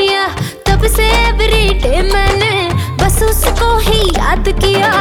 दिया तब से एवरी डे मैंने बस उसको ही याद किया।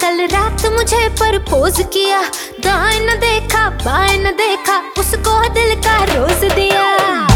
कल रात मुझे परपोज किया। दाएँ न देखा, बाएँ न देखा, उसको दिल का रोज दिया।